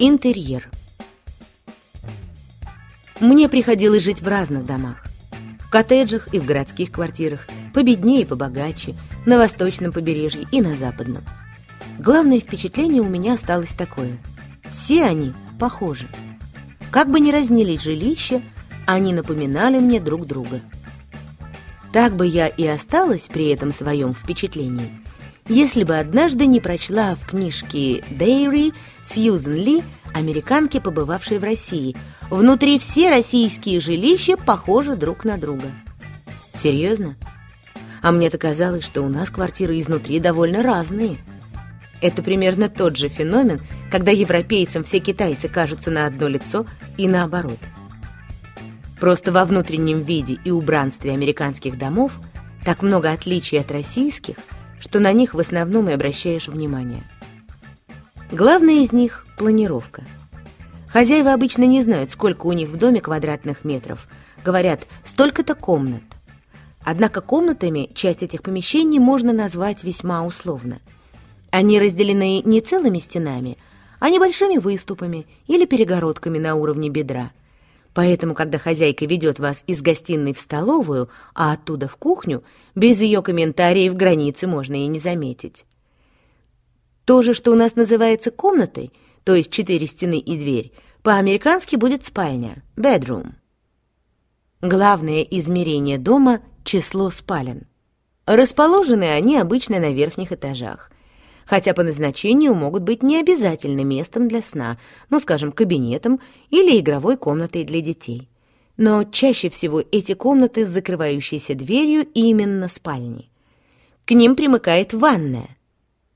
Интерьер. Мне приходилось жить в разных домах. В коттеджах и в городских квартирах, победнее и побогаче, на восточном побережье и на западном. Главное впечатление у меня осталось такое. Все они похожи. Как бы ни разнились жилища, они напоминали мне друг друга. Так бы я и осталась при этом своем впечатлении – если бы однажды не прочла в книжке Дейри Сьюзен Ли, американки, побывавшей в России. Внутри все российские жилища похожи друг на друга. Серьезно? А мне-то казалось, что у нас квартиры изнутри довольно разные. Это примерно тот же феномен, когда европейцам все китайцы кажутся на одно лицо и наоборот. Просто во внутреннем виде и убранстве американских домов так много отличий от российских – что на них в основном и обращаешь внимание. Главное из них – планировка. Хозяева обычно не знают, сколько у них в доме квадратных метров. Говорят, столько-то комнат. Однако комнатами часть этих помещений можно назвать весьма условно. Они разделены не целыми стенами, а небольшими выступами или перегородками на уровне бедра – Поэтому, когда хозяйка ведет вас из гостиной в столовую, а оттуда в кухню, без ее комментариев границы можно и не заметить. То же, что у нас называется комнатой, то есть четыре стены и дверь, по-американски будет спальня, bedroom. Главное измерение дома — число спален. Расположены они обычно на верхних этажах хотя по назначению могут быть не обязательно местом для сна, ну, скажем, кабинетом или игровой комнатой для детей. Но чаще всего эти комнаты с закрывающейся дверью именно спальни. К ним примыкает ванная.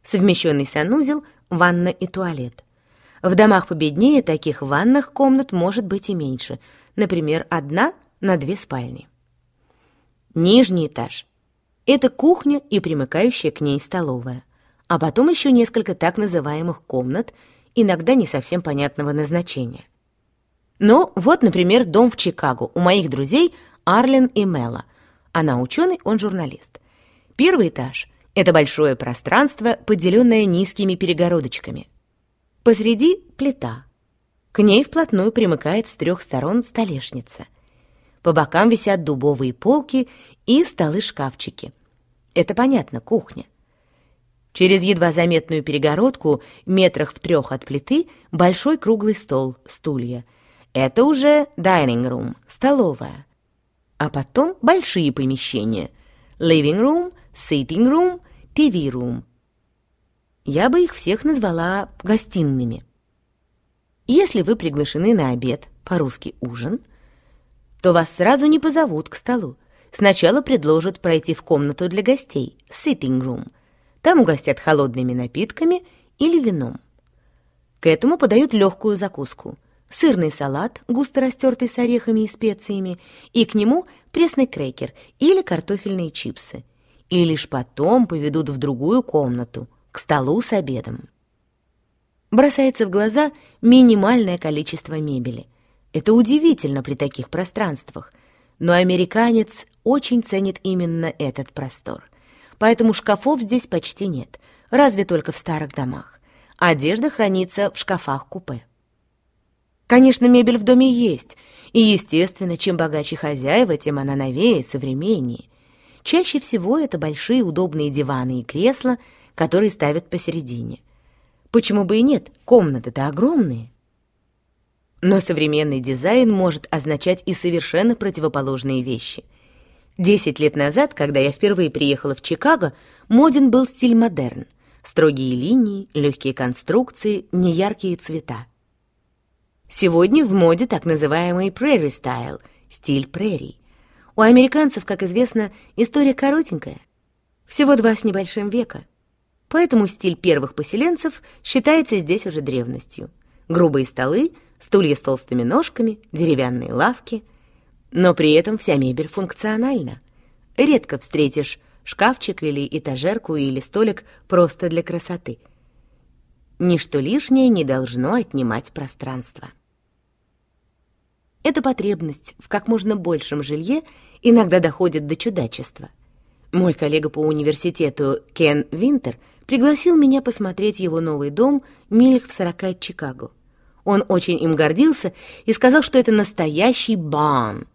Совмещенный санузел, ванна и туалет. В домах победнее таких ванных комнат может быть и меньше, например, одна на две спальни. Нижний этаж – это кухня и примыкающая к ней столовая а потом еще несколько так называемых комнат, иногда не совсем понятного назначения. Ну, вот, например, дом в Чикаго у моих друзей Арлен и Мела. Она ученый, он журналист. Первый этаж — это большое пространство, поделенное низкими перегородочками. Посреди — плита. К ней вплотную примыкает с трех сторон столешница. По бокам висят дубовые полки и столы-шкафчики. Это понятно, кухня. Через едва заметную перегородку, метрах в трех от плиты, большой круглый стол, стулья. Это уже dining room, столовая. А потом большие помещения. Living room, sitting room, TV room. Я бы их всех назвала гостиными. Если вы приглашены на обед, по-русски ужин, то вас сразу не позовут к столу. Сначала предложат пройти в комнату для гостей, sitting room – там угостят холодными напитками или вином. К этому подают легкую закуску. Сырный салат, густо растертый с орехами и специями, и к нему пресный крекер или картофельные чипсы. И лишь потом поведут в другую комнату, к столу с обедом. Бросается в глаза минимальное количество мебели. Это удивительно при таких пространствах, но американец очень ценит именно этот простор поэтому шкафов здесь почти нет, разве только в старых домах. Одежда хранится в шкафах-купе. Конечно, мебель в доме есть, и, естественно, чем богаче хозяева, тем она новее и современнее. Чаще всего это большие удобные диваны и кресла, которые ставят посередине. Почему бы и нет, комнаты-то огромные. Но современный дизайн может означать и совершенно противоположные вещи. Десять лет назад, когда я впервые приехала в Чикаго, моден был стиль модерн. Строгие линии, легкие конструкции, неяркие цвета. Сегодня в моде так называемый prairie style, стиль прерий. У американцев, как известно, история коротенькая. Всего два с небольшим века. Поэтому стиль первых поселенцев считается здесь уже древностью. Грубые столы, стулья с толстыми ножками, деревянные лавки — но при этом вся мебель функциональна. Редко встретишь шкафчик или этажерку или столик просто для красоты. Ничто лишнее не должно отнимать пространство. Эта потребность в как можно большем жилье иногда доходит до чудачества. Мой коллега по университету Кен Винтер пригласил меня посмотреть его новый дом милях в сорока от Чикаго. Он очень им гордился и сказал, что это настоящий бан.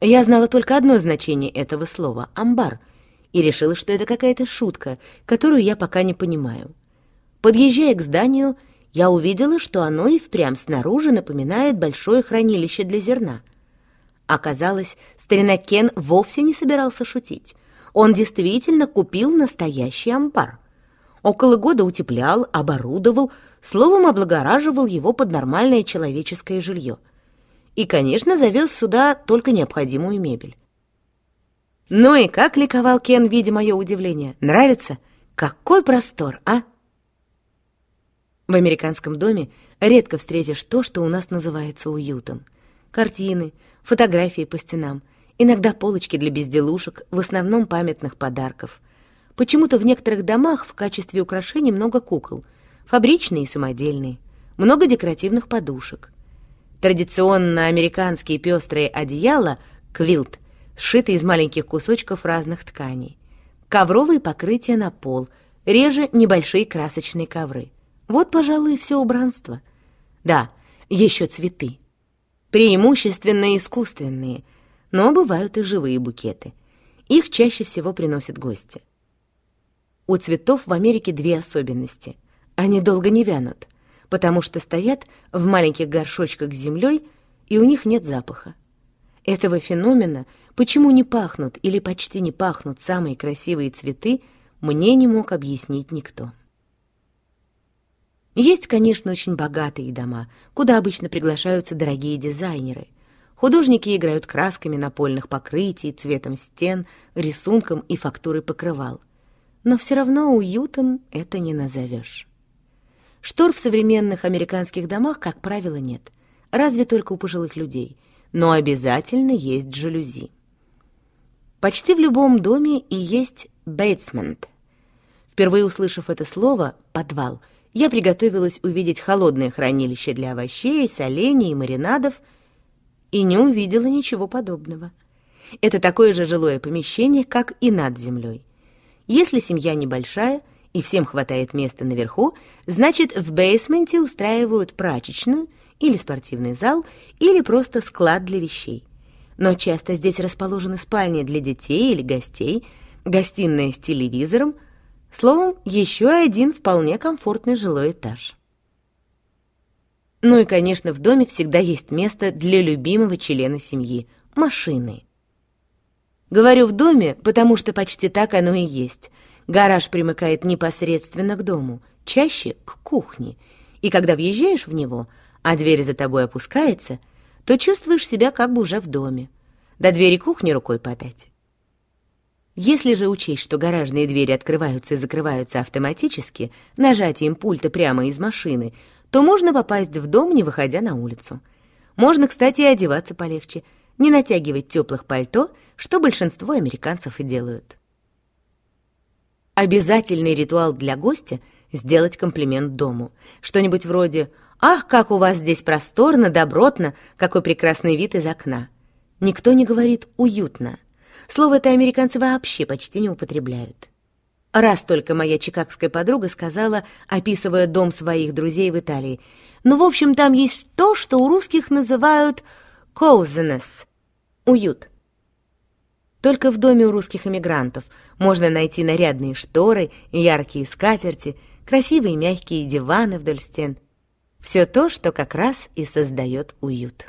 Я знала только одно значение этого слова — «амбар», и решила, что это какая-то шутка, которую я пока не понимаю. Подъезжая к зданию, я увидела, что оно и впрямь снаружи напоминает большое хранилище для зерна. Оказалось, старина Кен вовсе не собирался шутить. Он действительно купил настоящий амбар. Около года утеплял, оборудовал, словом, облагораживал его под нормальное человеческое жилье. И, конечно, завез сюда только необходимую мебель. Ну и как ликовал Кен, видя мое удивление. Нравится? Какой простор, а? В американском доме редко встретишь то, что у нас называется уютом. Картины, фотографии по стенам, иногда полочки для безделушек, в основном памятных подарков. Почему-то в некоторых домах в качестве украшений много кукол, фабричные и самодельные, много декоративных подушек. Традиционно американские пестрые одеяла, квилт, сшиты из маленьких кусочков разных тканей. Ковровые покрытия на пол, реже небольшие красочные ковры. Вот, пожалуй, все убранство. Да, еще цветы. Преимущественно искусственные, но бывают и живые букеты. Их чаще всего приносят гости. У цветов в Америке две особенности. Они долго не вянут, потому что стоят в маленьких горшочках с землей, и у них нет запаха. Этого феномена, почему не пахнут или почти не пахнут самые красивые цветы, мне не мог объяснить никто. Есть, конечно, очень богатые дома, куда обычно приглашаются дорогие дизайнеры. Художники играют красками напольных покрытий, цветом стен, рисунком и фактурой покрывал. Но все равно уютом это не назовешь. Штор в современных американских домах, как правило, нет. Разве только у пожилых людей. Но обязательно есть жалюзи. Почти в любом доме и есть бейтсмент. Впервые услышав это слово «подвал», я приготовилась увидеть холодное хранилище для овощей, солений и маринадов и не увидела ничего подобного. Это такое же жилое помещение, как и над землей. Если семья небольшая и всем хватает места наверху, значит, в бейсменте устраивают прачечную или спортивный зал, или просто склад для вещей. Но часто здесь расположены спальни для детей или гостей, гостиная с телевизором — Словом, еще один вполне комфортный жилой этаж. Ну и, конечно, в доме всегда есть место для любимого члена семьи — машины. Говорю «в доме», потому что почти так оно и есть. Гараж примыкает непосредственно к дому, чаще к кухне, и когда въезжаешь в него, а дверь за тобой опускается, то чувствуешь себя как бы уже в доме. До двери кухни рукой подать. Если же учесть, что гаражные двери открываются и закрываются автоматически, нажатием пульта прямо из машины, то можно попасть в дом, не выходя на улицу. Можно, кстати, и одеваться полегче, не натягивать теплых пальто, что большинство американцев и делают. Обязательный ритуал для гостя — сделать комплимент дому. Что-нибудь вроде «Ах, как у вас здесь просторно, добротно, какой прекрасный вид из окна». Никто не говорит «уютно», Слово это американцы вообще почти не употребляют. Раз только моя чикагская подруга сказала, описывая дом своих друзей в Италии, «Ну, в общем, там есть то, что у русских называют coziness — уют». Только в доме у русских эмигрантов можно найти нарядные шторы, яркие скатерти, красивые мягкие диваны вдоль стен. Все то, что как раз и создает уют.